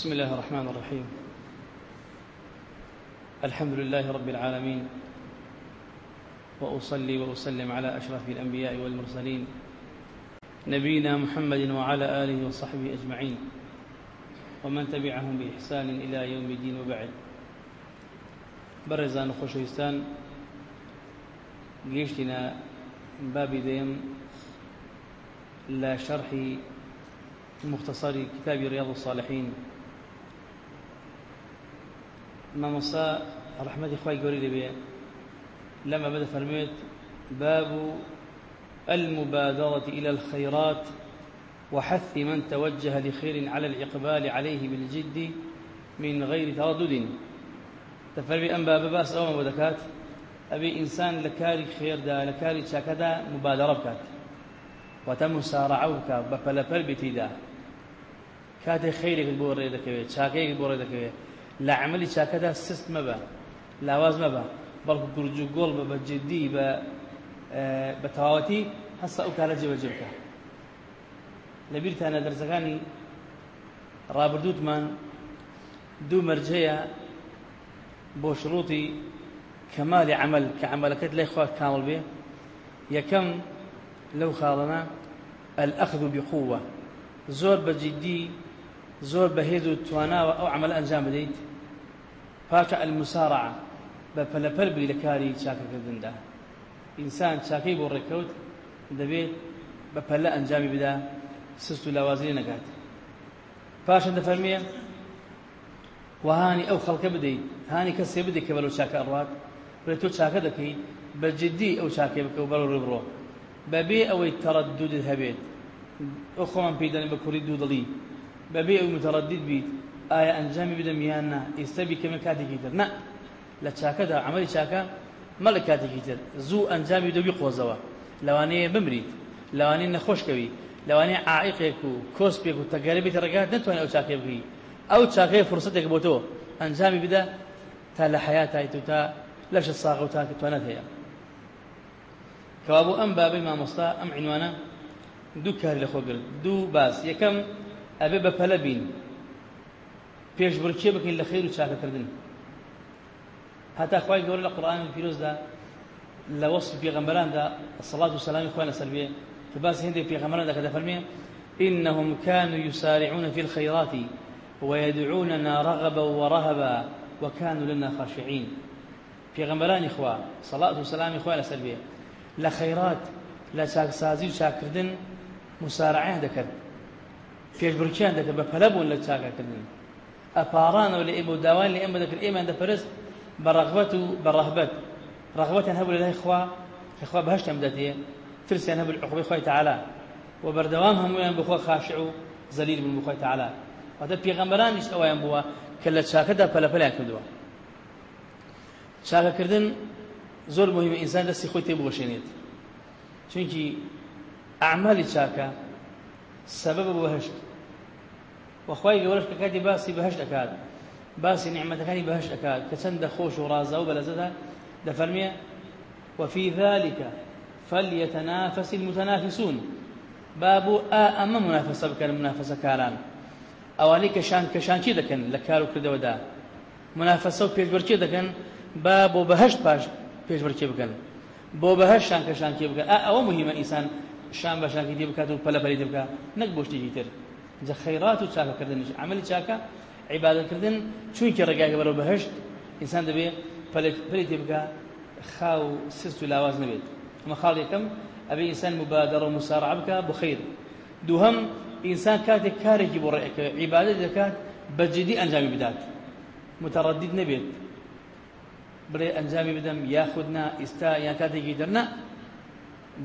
بسم الله الرحمن الرحيم الحمد لله رب العالمين وأصلي وأسلم على أشرف الأنبياء والمرسلين نبينا محمد وعلى آله وصحبه أجمعين ومن تبعهم بإحسان إلى يوم الدين وبعد برزان خوشويستان قيشتنا باب ديم لا شرح مختصر كتاب رياض الصالحين مامۆستا ڕحمەتی خی گەوری دەبێ لما بدأ فرميت باب المبادرة إلى الخيرات وحث من توجه لخير على الإقبال عليه بالجد من غير تردد. تفرمي أن باب بأس أو مبدكات أبي إنسان لكاري خير دا لكاري شاكدا مبادرة بكات. وتم سارعوك بفلفل بتيدا. كاتي خيرك بوري دكوي شاكيك بوري دكوي لە عملی چاکەدا سست مەبە لاواز مەبە بەڵکو گورج و گۆڵ بە بە جددی بە بە تەواوەتی هەستا ئەو کارە جێبەجێ بکە لەبیرتانە دەرزەکانی ڕابردووتمان دوو مەرجەیە بۆ شروطی کەمالی عمل کە عملەکەت لای خوا کامل بێ. یەکەم لەو خاڵەنە الأخذ بقوة. زۆر بە جددی زۆر بەهێز و تواناوە ئەو عمل ئەنجام بدەیت. بە پەلەپەر بی لە کاری چاکەکردندا ئینسان چاکەی بۆ ڕێکەوت دەبێت بە پەلە ئەنجامی بدا سست و لاوازی نەکات پاشە دەفەرمێ وهانی ئەو خەڵکە بدەیت هانی کەسێ بدەیت کە بەرەو چاکە ئەڕوات بڵێ تۆ چاکە دەکەیت بە جددی ئەو چاکێ بکە و بەرەو ڕێبڕۆ بەبێ ئەوەی تەڕەدودت هەبێت ئەو خۆمان پێی دەڵێن بە کوڕی دوو دڵی بەبێ ئەو متەڕەدید بیت ئایا ئەنجامی بدەم یان نا؟ ئێستا بیکەمە کاتێکی تر. نە لە چاکەدا عملی چاکە مەڵ لە کاتێکی تر. زوو ئەنجامی دەبی قۆزەوە لەوانەیە بمریت لەوانەیە نەخۆشکەوی. لەوانەیە عائقێک و کۆسپێک و تەگەرە بێت ڕێگات نتوانێت ئەو چاکێ بکەی ئەو چاکەیە فرسەتێک بۆ تۆ ئەنجامی بدە تا لە حیاتایت و تا لەشە ساغ و تاکە توانەت هەیە. کەوا بۆ ئەم بابەی مامۆستا ئەم عنوانە دوو کاری لەخۆ گرت. دوو باس. یەکەم ئەبێ بە پەلە بین. پێشبڕکێ بکەین لە خێر و چاکەکردن؟ هەتا خی گەورە لە قڕان پیرۆزدا لە وەصف پێغەمبەراندا سەڵات و سەلامی خۆیان لەسەر بێ. کە باسی هەندێک پێغەمبەراندا کە دەفەرمێ إنهم كانوا يسارعون في الخيرات ويدعوننا رغبا ورهبا وكانوا لنا خاشعين. في غمران إخوة صلاة وسلام إخوة لسلبية لا خيرات لا شاك سازي وشاك كردن مسارعين ذكر پێشبڕکیان دەکە بە پەلە بوون لە چاکەکردن ئەپارانەوە لە ئێمە و داوان لە ئێمە دەکرد ئێمان دەپەرست بە ڕەغبەت و بە ڕەهبەت ڕەغبەتیان هەبوو لە لای خوا کە خوا بەهەشتم دەتێ ترسیان هەبوو عقوبەی خۆی تەعالا و بەردەوام هەمویان بخوا خاشع و زەلیل بوون بخۆی تەعالا واتە پێغەمبەرانیش ئەویان بووە کە لە چاکەدا پەلەپەلیان کردووە چاکەکردن زۆر مهمە ئینسان دەستی خۆی تێبگۆشێنێت چونکی ئەعمالی چاکە سبب بەهشت وەخوای گەورەش کە کاتی باسی بەهشت دەکات باسی نعمەتەکانی بەهشت دەکات کە چەندە خۆش و ڕازە و بەلەزەدا دەفەرمێ وفي ذلك فليتنافس المتنافسون. بابو ئەمە منافسە بکەن منافسە کاران ئەوانەی کەشان کەشانچی دەکەن لە کار و کردەوەدا منافسە و پێشبەرچێ دەکەن با بۆ بەهشت پاش پێشبەرچێ بکەن بۆ بەهشت شان کەشانچێ بکەن ئەوە مهمە ئینسان. شان بەشانکی دی بکات و پەلەپەلی دی بکات نەک بۆ شتێکی تر جا خەیرات و چاکەکردنش عملی چاکە عیبادەتکردن چونکە ڕێگاکە بەرەو بەهشت ئینسان دەبێت پەلی دی بکات خاو سست و لاواز نبێت ئەمە خاڵ یەکەم ئەبێ ئینسان مبادرە و مسارع بکە بۆ خەیر دووهەم ئینسان کاتێک کارێکی بۆ ڕێەکە بدات. متەڕەدید نەبێت بڵێ ئەنجامی بدەم یاخودنا ئێستا یان کاتێکی دەرنا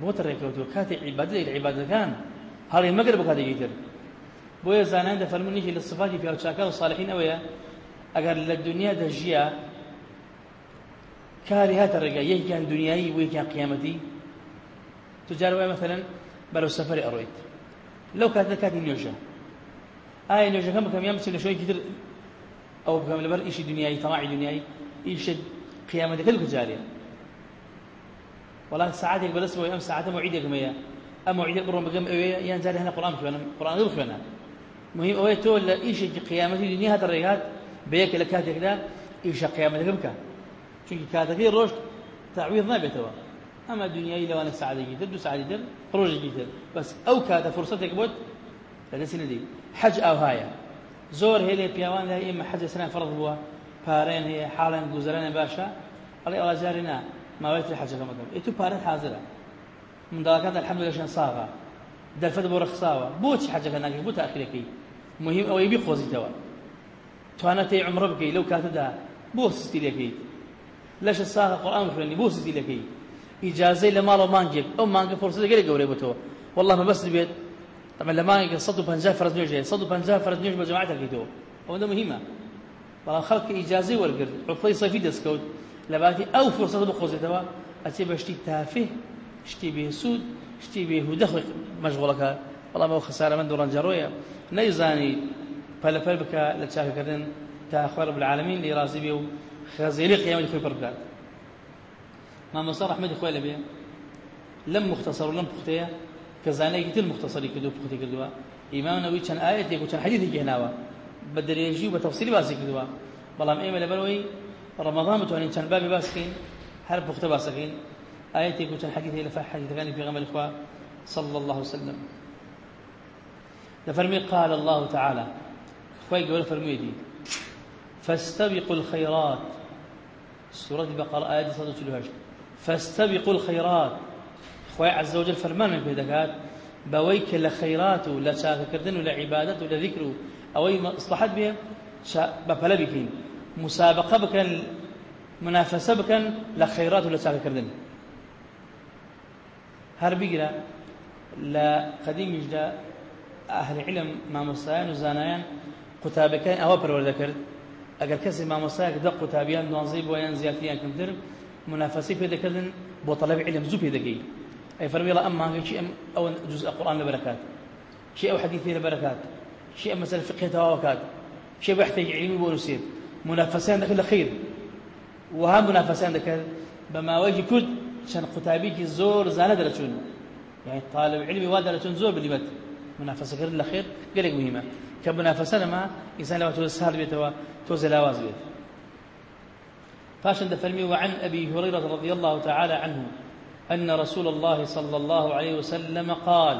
بۆتە ڕێکەوتوە کاتێک عیبادەت لە عیبادەکان هەڵی مەگەر بۆ کاتێکی تر. بۆیە زانان دەفەرمونیشی لە صفاتی پیاوچاکە و صالحین ئەوەیە ئەگەر لە دنیا دەژیە کاری هاتە ڕێگە یەکیان دنیایی و یەکیان قیامەتی. تجار وای مثلا بەرەو سەفەری ئەڕۆیت. لەو کاتە کاتی نوێژە. ئایا نوێژەکەم بکەم یان بچێت لە شوەیەکی تر ئەو بکەم لەبەر ئیشی دنیایی تەماعی دنیایی ئیشە قیامەتەکە لە جارێ وڵات ساعتێک بەدەستەوەی ئەم ساعتە موعیدێکم هەیە. ئەم موعیدە بڕۆم بگەم ئەوێ یان جارێ هەنە قڕان بخوێنم قڕان بخوێنە مهم. ئەوەیە تۆ لە ئیشێکی قیامەتی دنیا هاتە ڕێگات بەیەکە لە کاتێکدا ئیشە قیامەتەکە بکە چونکی کاتەکەی ڕۆژ تعویض نابێتەوە ئەمە دنیای لەوانە سعادێکی تر دو سعادی تر ڕۆژێکی تر بەس ئەو کاتە فرسەتێک بۆت لەدەستی نەدی حەج ئاوهایە زۆر هێلێ پیاوان لە ئێمە حەجە سنە فەرض بووە پارێن هەیە حاڵێن گوزەرانە باشە ئەڵێ ئەڵا جارێ نا ماوەی تر حەجەکە مەکەم ئێ تو پارەت حازرە منداڵەکان الحەمدلله ساغا دەرفەت بۆ ڕەخساوە بۆچی حەجەکە ناکەی بۆ تاخیرەکەی مهم ئەوەی بیخۆزیتەوە توانەتەی عمرە بکەی لەو کاتەدا بۆ سستی لەکەیت لەش ساغا قورآن خوێنی بۆ سستی لەکەی ئیجازەی لە ماڵەوە مانگێک ئەو مانگە فرسەت گەلێک گەورەی بۆتەوە والله ما بس بێت طبعا لە مانگێک 150 فرض نوێژ 150 فرض نوێژ بە جەماعەت دەکەیتەوە ئەوەندە مهمە بەڵام خەڵکی ئیجازەی وەرگرت عقڵی سەفی دەستکەوت لە باتی ئەو فرسەت بخۆزێتەوە ئەچێ بە شتی تافه شتی بێسوود شتی بێهودە خۆی مەشغوڵەکە بەڵام ئەو خسارە من دوڕەنجەڕۆیە نەیزانی پەلەپەل بکە لە چاکەکردن تا خوار بالعالمین لێ ڕازی بێ و خەزێلی قیامەتی خۆی پڕ بکات مامۆستا ڕەحمەتی خۆی لەبێ لەم مختصر و لەم پوختەیە کە زانەیەکی تر مختصری کردو پوختی کردووە ئیمام نەووی چەند ئاەتێک و چەند حەدیثێکی هێناوە بە درێژی و بە تەفسیری باسی کردووە بەڵام ئێمە لەبەرەوەی ڕەمەضان بتوانین چەند بابی باسکەین هەر پوختە باسەکەین وكان حديث إلى حديث كان في غمر الإخوة صلى الله عليه وسلم. لفرمي قال الله تعالى. خوي قول فرمي دي. فاستبقوا الخيرات. سورة البقرة آية صدى تلوهاش فاستبقوا الخيرات. خوي عز وجل فرمان من بهدكات بويك لخيرات ولا شاك كردن ولا عبادة ولا ذكر أو أي اصلحت بها بفلا بكين. مسابقة بكن منافسة بكن لخيرات ولا شاك كردن هەر بیگرە لە ئەهل علم مامۆستایان و زانایان قوتابەکان ئەوە پەروەردە کرد ئەگەر کەسی مامۆستایەک دە قوتابیان دوانزەی بۆیان زیاتریان کەمتر پێ دەکردن بۆ طلب علم زوو پێ دەگەی ئەی فەرمی الله مانگەی ئەم ئەو جزء قورآن لەبەرەکات شي أو حديثي لبركات شي أو مسألة فقهية تواوكات شي أو يحتاج علمي بونسير منافسان ذاك الخير وها منافسان ذاك بما وجه كد شان قتابيكي زور زانه دەرەچون يعني طالب علمي وا دەرەچون زۆر بلیبەت منافسەکردن لە خێر گەلێک مهمە کە منافسە لەما ئینسان لەوە تۆ سهل بێتەوە تۆزە لاواز بێت فاشن دفرمي وعن أبي هريرة رضي الله تعالى عنه أن رسول الله صلى الله عليه وسلم قال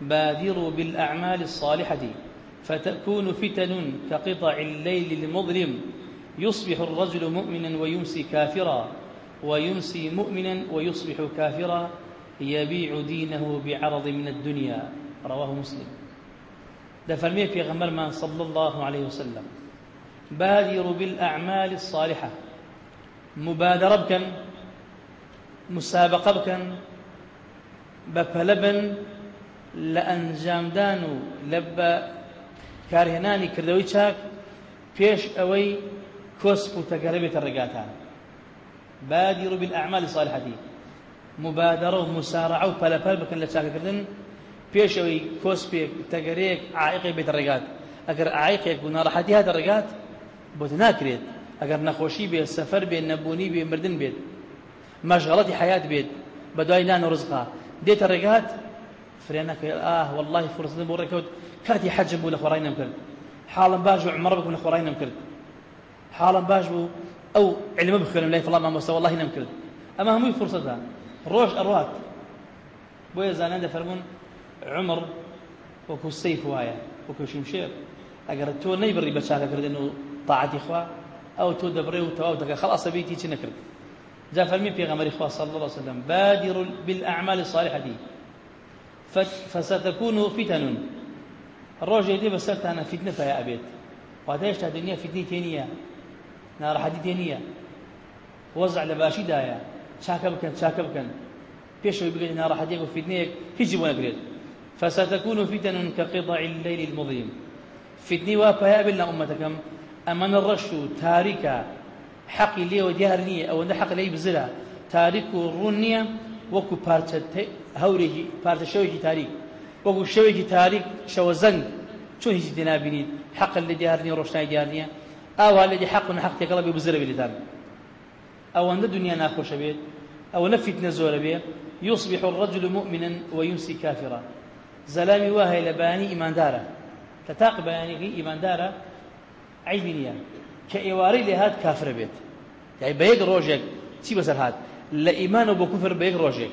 بادروا بالأعمال الصالحة فتكون فتن كقطع الليل المظلم يصبح الرجل مؤمنا ويمسي كافرا ويمسي مؤمنا ويصبح كافرا يبيع دينه بعرض من الدنيا. رواه مسلم. ده فرميه في غمر ما صلى الله عليه وسلم. بادر بالأعمال الصالحة. مبادرة بكن مسابقة بكن بپلبن لأنجامدان لب كارهناني كردوي چاك پێش ئەوەی کۆسپ و تەگەرەبێتە ڕێگاتان بادر بالأعمال الصالحة. مبادرة ومسارعة وبلبل بكن لتشاكردن پێشەوەی کۆسپێک تەگەرەیەک عائقی بێت ڕێگات. ئەگەر عائقێک و ناڕەحەتی هاتە ڕێگات بۆت ناکرێت. ئەگەر نەخۆشی بێت سەفەر بێت نەبوونی بێ مردن بێت. مەشغەڵەتی حیات بێت. بە دوای نان و ڕزقا. دێتە ڕێگات فرێنەکە ئاه والله فرسن بۆ ڕێکەوت. کاتی حەجم بوو لە خۆڕای نەمکرد. حاڵم باش و عمر بکەم لە خۆڕای نەمکرد. حاڵم باش بوو ئەو علمە بخوێنم لای فڵام مامۆستا والله نەمکرد. ئەمە هەمووی فرسەتە. ڕۆژ ئەڕوات. بۆیە زانان دەفەرمونون عمر وەکو سەیف وایە وەکو شمشێر ئەگەر تۆ نەیبڕی بە چاکەکردن و طاعەتی خوا ئەو تۆ دەبڕێ و تەواو دەکە خەڵ ئەسەبیتی چی نەکرد جا فەرمی پێغەمبەری خوا صلى الله عليه وسلم بادر بالأعمال الصالحة فستكون فتن. ڕۆژێ دێ بەسەرتانە فتنە پیا ئەبێت واتە هێشتا دنیا فتنی تێ نییە ناڕەحەتی تێ نییە وەزع لە باشیدایە چاکە بکەن چاکە بکەن پێشەوەی بگەین ناڕەحەتێک و فتنەیەک هیچی بۆ نەگرێت فستكون فتن كقطع الليل المظلم فتني وابا بلنا أمتكم. أمن الرشو تاركا حقي لي أو أن حق لي بزرا تارك الرنية وكو هوريجي بارتة شويجي تاريك. وكو شويجي تاريك شو زنگ شو هيجي دينا حق اللي ديار نية روشناي ديار نية. أو الذي حق حق تقلب بزرا بلتان أو أن الدنيا بيت. أو نفت نزول بيت. يصبح الرجل مؤمنا ويمسي كافرا. زلامي واهي لباني إيمان دارا تتاق بياني إيمان دارا عيبينيا كإيواري لهاد كافر بيت يعني بيق روجك تي بسر هاد لإيمان وبكفر بيق روجك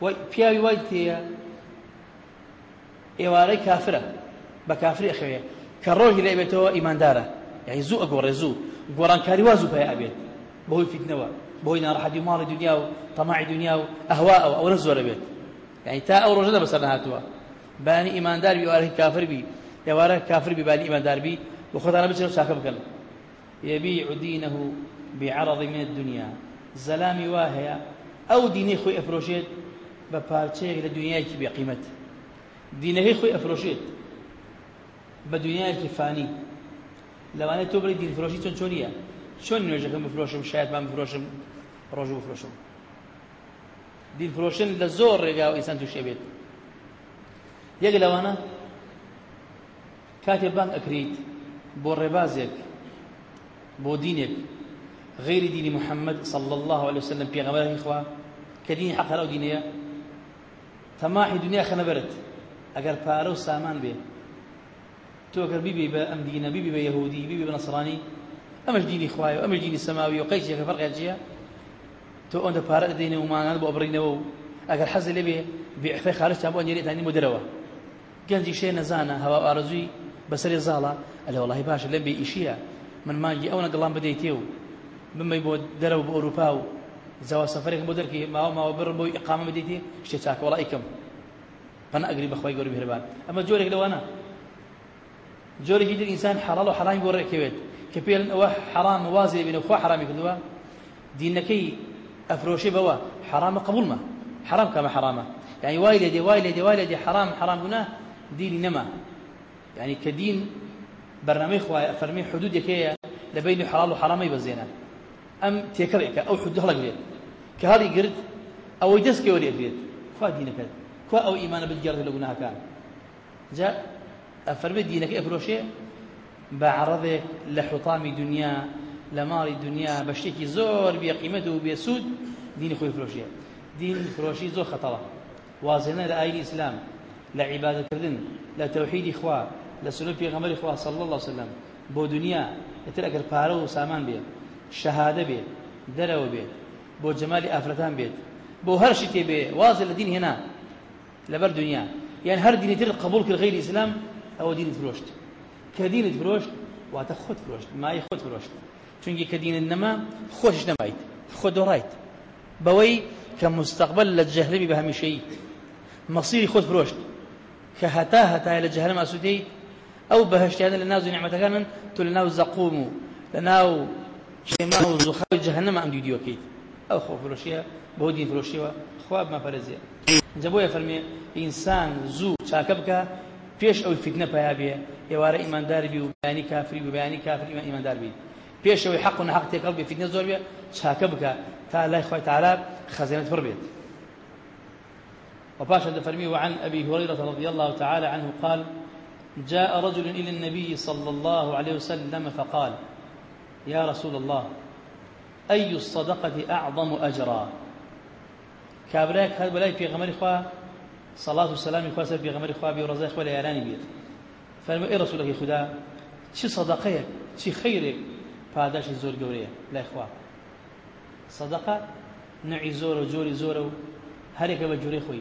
وبياوي وايد إيواري كافرة بكافر أخويا كروج لأبيته إيمان دارا يعني زو أقور زو قران كاري وازو بيا أبيت بهوي فتنة بهوي نار حد مال دنيا وطمع دنيا وأهواء أو رزو بيت يعني تا أو رجل بس هاتوا إيمان بانی ئیماندار بی وارەی کافر بی. ئێوارە کافر بی بانی ئیماندار بی. بۆ خۆتانە بچن و چاکە بکەن. يبيع دينه بعرض من الدنيا. زلامی وا هەیە. ئەو دینی خۆی ئەفرۆشێت بە پارچەیەک لە دنیایکی بێقیمەت دینەکەی خۆی ئەفرۆشێت بە دنیایکی فانی. لەوانێت تۆ بڵی دیفرۆشی چۆن چۆنیە؟ چۆن نوێژەکەم بفرۆشم شایەتمان بفرۆشم ڕۆژ بفرۆشم؟ دیفرۆشن لە زۆر ڕێگا و ئیسان تووشێ بێت. یەک لەوانە کاتێ بانگ ئەکریت بۆ ڕێبازێک بۆ دینێک. غيری دینی محەممەد صلى الله عليه وسلم پێغەمبەری خوا کە دینی حەق هەر ئەو دینەیە تەماحی دنیا خەنەبەرت ئەگەر پارە و سامان بێ تۆ ئەگەر بیبێ بە ئەم دینە بیبێ بە یەهودی بیبێ بە نەسڕانی ئەمەش دینی خوایە ئەمەش دینی سەماوی و قەیچێکە فەرقیان چییە؟ تۆ ئەوەندە پارە دەدەینە ومانان بۆ ئەبڕینەوە و ئەگەر حەز لێ بێ بێعفەی خارجتان بۆ نێرێتانی دەرەوە گەنجی شێ نەزانە هەوا ئارەزووی بەسەری زاڵە. ئەلە وڵی باشە لەم بێ ئیشیە. من مانگی ئەوە گەڵام بدەیتێ و بمەی بۆ دەرەوە بۆ ئەوروپا و زەوا سەفرێک بۆ دەرکی ماوە ماوە بڕ بۆی ئقامە بدەیتێ شتێ چاکە وڵی کەم پەن ئەگری بەخوای گەوری بهربان ئەمە جۆرێک لەوانە. جۆرێکی در ئینسان حەڵال و حەڵامی بۆ ڕێکەوێت. کە پێڵن ئەوە حرام وازێ بینە خوا حرامی کردووە. دینەکەی ئەفرۆشێ بەوە حرامە قبولمە. حرام کەمە حرامە يعني واي لدي واي لدي واي لدي حرام حرام قلنا ديني نما. يعني كدين برنامج خوايا فرمي حدود يكيا لبين حلال وحرام يبزينا أم تيكرئك أو حدود هلا قريت كهذه قرد أو يدسك ولي قريت خوا دينك. خوا أو إيمان بالجرد اللي قلناها كان. جاء فرمي دينك أفروشي. بعرضه لحطام دنيا لمال دنيا بشتكي زور بقيمته وبسود دين خوي فروشيه دين فروشي زور خطرة. وازنة لآيل الإسلام. لە عیبادەکردن لە تەوحیدی خوا لە سنە پێغەمەری خوا صلی الله وسلم بۆ دنیا ئتر ئەگەر پارە و سامان بێت شەهادە بێت دەرەوە بێت بۆ جەمالی ئافرەتان بێت بۆ هەرشی تێبێ وازە لە دین هێنا لەبەر دنیا. یان هەر دینی تر قبول کرد غیری ئیسلام ئەوە دینت فرۆشت. کە دینت فرۆشت واتە خۆت فرۆشت مای خۆت فرۆشت. چونکی کە دینت نەما خۆش نەمایت خۆ دۆڕایت. بەوەی کە مستەقبل لە جەهلبی بە هەمیشەیی. مەسیری خۆت فرۆشت. كهتا هتا إلى جهنم أسودي أو بهشت هذا لناو زي نعمة كان تلناو زقوم لناو شيماو زخاوي جهنم أم ديديو كيت. أو خو فروشيها بودين فروشيها خواب ما فرزيها جابويا فرمي إنسان زو شاكبك پێش ئەوی فتنە پیا بێ ئێوارە بی و بەیانی کافری و بەیانی کافری ئیماندار بی پێش ئەوەی حەق و نەحەق تێکەڵ بێ فتنە زۆر بێ چاکە بکە تا لای خۆی تعالی خەزانەت پڕ بێت وباشا دفرمي وعن أبي هريرة رضي الله تعالى عنه قال جاء رجل إلى النبي صلى الله عليه وسلم فقال يا رسول الله أي الصدقة أعظم أجرا؟ كابراك هذا بلاي في غمر إخوة صلاة والسلام إخوة سر في غمر إخوة بورزاق ولا يراني بيت. فلما إيه رسولك خدا؟ شي صدقيك شي خيرك فهذاش الزور قوريه لا إخوة. صدقة نوعي زور وجوري زور هريك بجوري خوي.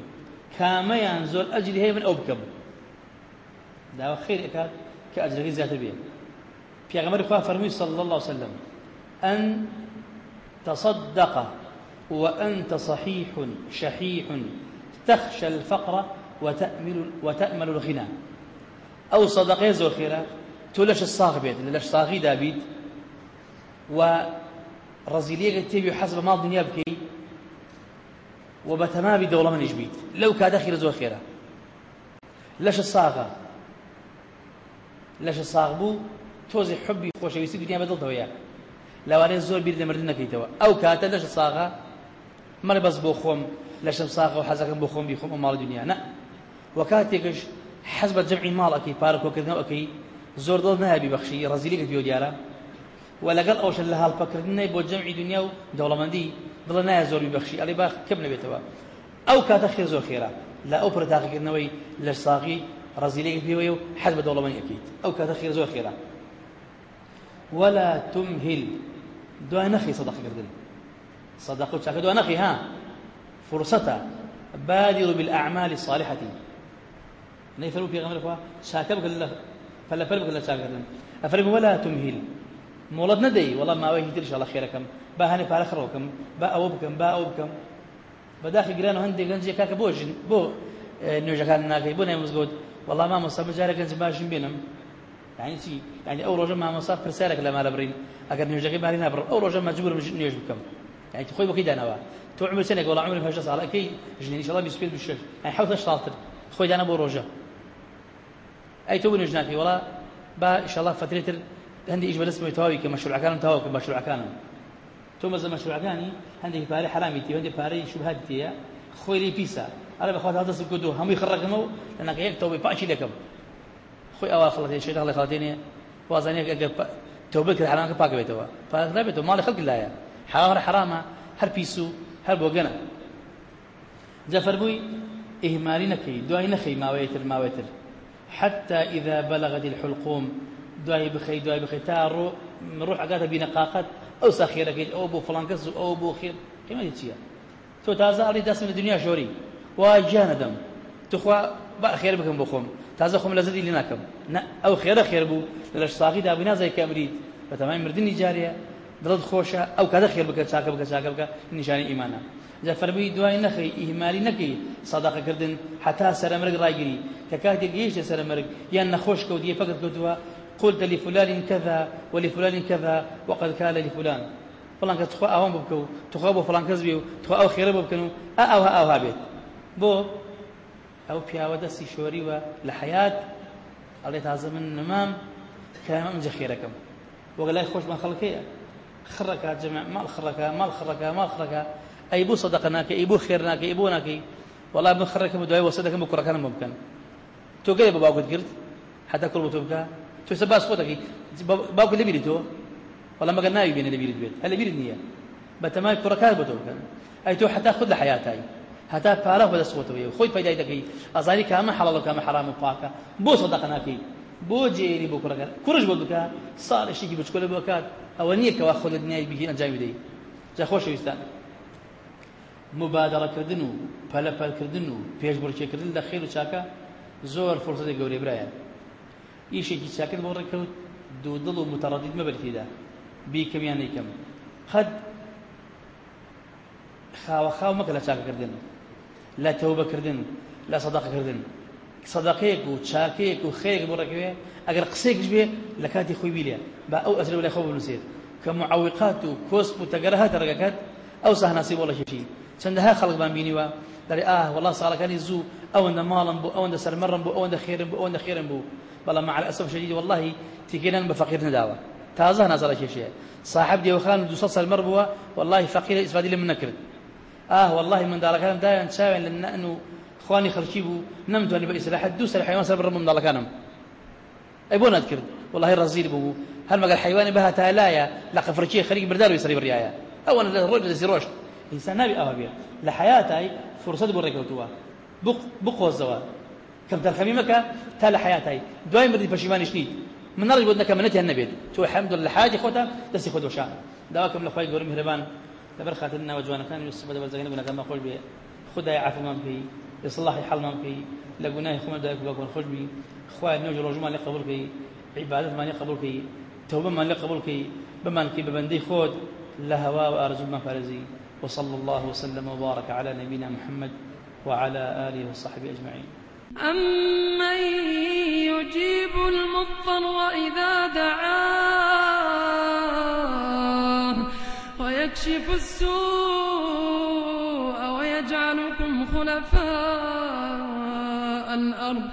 كاميان زور أجري هي من أوبكم دعوة خير إكاد كأجري ذات بيه في غمر إخوة فرمي صلى الله عليه وسلم أن تصدق وأنت صحيح شحيح تخشى الفقر وتأمل, وتأمل الغنى. أو صدقية زور خيرا تولش الصاغ بيت للاش صاغي دابيد ورزيلية تبي حسب ما الدنيا بكي وبتمام دولة من جبيت لو كاد خير زور خيرا لەش ساغە لەش ساغ بوو تۆزی حبی خۆشەویستی دنیا بەدڵتەوەیە لەوانەیە زۆر بیر لە مردن نەکەیتەوە ئەو کاتە لەش ساغە مەڵێ بەس بۆ خۆم لە شەم ساغە و حەزەکەم بۆ خۆم بیخۆم ئەو ماڵی دنیا نە وەکاتێکش حەز بە جەمعی ماڵ ئەەکەی پارە کۆکردنەوە ئەەکەی زۆر دڵ نابی بەخشی ڕزیلێکت بێ دیارە و لەگەڵ ئەوش لە هەڵپەکردنەی بۆ جەمعی دنیا و دەوڵەمەندی دڵە نایە زۆری بەخشی ئەڵێ باخ کەم نەبێتەوە ئەو کاتە خێر زۆر خێرا لە ئەو پرتاقیکردنەوەی لە ساقی ڕزیلێک پێوەیە و حەز بە دەوڵەمەنی ئەەکەیت ئەو کاتە زۆر ولا تمهل. دوای نەخی سەدەقەکردن صدقه و چاکە دوای نەخی ها؟ فرصة بادروا بالأعمال الصالحة. نيفروا في غمر إخوة. شاكبك الله فلا فربك الله شاكرا أفرم ولا تمهل. مولد ندي والله ما وجه إن شاء الله خيركم با هني فعل خروكم با با أوبكم بداخل جيران هندي جنجي كاك بوجن بو آه، كان ناكي بو نيم مزقود والله ما مصاب جارك جنج باشين بينهم يعني شي يعني أول رجل ما مصاب فرسالك لما لبرين أقدر نوجا كي بارين أبر أول رجل ما جبر مش نيوج بكم يعني تخوي بكيد أنا تو عمر سنة والله عمري فاش صار أكيد جنين إن شاء الله بيسبيل بالشش يعني حاول تشطاطر خوي أنا بو رجل أي تو نجناكي والله با إن شاء الله فترة هەندی ئیش بەدەست تەواوی کە مەشروعەکانم تەواو کە مەشروعەکانم تۆ مەزە مەشروعەکانی هەندێک پارەی حرامی تێ هەندێک پارەی شوبهات تێیە خۆی لێ پیسە ئەرە بەخوات هەدەست کردو هەمووی خڕەکەمە و لە نەکەیەک تەوبەی پاچی دەکەم خۆی ئەوە خڵەتێ شێت هەڵی خڵاتێنێ وازانەیە ئەگەر تەوبە کرد حرامەکە پاک بێتەوە پاک نابێتەوە ماڵی خەڵک لایە حرام حرامە هەر پیس و هەر بۆ گەنە جا فەرمووی ئیهمالی نەکەی دوای نەخەی ماوەیەتر ماوەیەتر حتى إذا بلغت الحلقوم دوای بخەی دوای بخەی تا ڕۆ ڕۆح ئەگاتە بینەقاقەت ئەو ساخێرەکەیت ئەو بۆ فڵان کەس و ئەو بۆ خێر قیمەتی چییە؟ تۆ تازە ئەڵی دەستم لە دنیا شۆری. وای گیانەدەم توخوا با خێر بکەم بۆ خۆم. تازە خۆم لە زەدی لێ ناکەم. ئەو خێرە خێر بوو. لەش ساقی دابووی نازای کەمریت بە تەمای مردنی جارێ دڵت خۆشە. ئەو کاتە خێر بکە چاکە بکە چاکە بکە نیشانی ئیمانە. جا فەرمووی دوای نەخەی ئیهمالی نەکەی. سەداقەکردن حتا سەرمەرگ ڕایگیری کە کاتێک گەیشتە سەرمەرگ یان نەخۆش کەوت یە فەکت کەوتووە قلت لفلان كذا ولفلان كذا وقد كان لفلان. فلان كتخوا أوام ببكو. تخوا بو فلان كذبيو تخوا أو خير ببكنو. أو ها أو ها بو. أو بيا ودسي شوري ولحياة الله تعالى من نمام. كلام من خيركم وقال يخوش ما خلقية خركا جمع مال خركا مال خركا مال خركا أي بو صدقناك أي بو خيرناك أي بوناك والله من خركا بدعي وصدقك بكرة ممكن تو باوكت قلت حتى كل بتوبك تۆ سە باس خۆتەکەی باوکە لەبیری تۆ وەڵام مەگەر ناوی بێنە لەبیرت بێت هە لەبیرت نییە بە تەمای کوڕەکار بۆ تۆ بکەن ئەی تۆ حتا خود لە حیاتایی هەتا پارە بەدەست خۆتەوەی خۆی پەیدای دەکەی ئازاری کامە حەڵڵ و کامە حرام و پاکە بۆ سەدەقە ناکەی بۆ جێری بۆ کوڕەکە کوڕش بۆ بکە ساڵێشێکی بچکۆ لە بۆکات ئەوە نییە کەوا خۆ لە دنیای بگی ئەنجام بدەی جا خۆشەویستان مبادرەکردن و پەلەپەلکردن و پێشبڕکێکردن لە خێر و چاکە زۆر فرسەتی گەورەی برایە ئیشێکی چاکرد بۆ ڕێکەوت دوو دڵ و متەڕەدید مەبەرتیدا بیکەمیان نیکەم قەت خاوە خاو مەکە لە چاکەکردن لە تەوبەکردن لە سەدەقەکردن سەدەقەیەک و چاکەیەک و خەیەک بۆ ڕێکوێ ئەگەر قسەیەکش بێ لە کاتی خۆی بیلێ با ئەو ئەسر لە خۆ بنووسێت کە معوقات و کۆسپ و تەگەرە هاتە ڕێگەکەت ئەو ساهناسی بۆ لەشی چەندەها خەڵکمان بینیوە دەڵێ ئاه وەڵا ساڵەکانی زوو ئەوەندە ماڵم بوو ئەوەندە سەرمەڕم بوو ئەوەندە خێرم بوو ئەوەندە خێرم بوو بەڵام مع الأسف الشديد والله تيكينا بفقير نداوة تازه نظر شيء صاحب ديو خان دو صص المربوة والله فقير إسفادي لمن نكرد آه والله من دار كلام دايما نساوي لأن أنه إخواني خرشيبو نمت أنا بئس لحد دوس الحيوان رب من دار كانم أي بونا أذكر والله الرزيل بو هل ما قال حيواني بها تالايا لا قفرشي خليك بردار ويسري بريايا أو أنا الرجل زيروش إنسان نبي أوابيا لحياتي فرصة بريكوتوا بق بقوا الزواج كم ترخمي مكة؟ تالا حياتي. دوايم بدي بشيمانش نيت من نرجو أنك منتهي النبي تو الحمد لله. حاجة خوتا دسي خدو شاء دواكم لخوي قول مهربان. لبرخات لنا وجوانا. كان يوسف بدل زين بنا. كما قول بي. خدا يعفو من في يصلح حل من في لقناه خمر دايك بقول خرج بي. خواه نوج رجما اللي قبول في عبادة ما قبول في توبة ما قبول في بمن كي ببندي خود. لهوا وأرجو ما فارزي. وصلى الله وسلم وبارك على نبينا محمد وعلى آله وصحبه أجمعين. أمن يجيب المضطر إذا دعاه ويكشف السوء ويجعلكم خلفاء الأرض.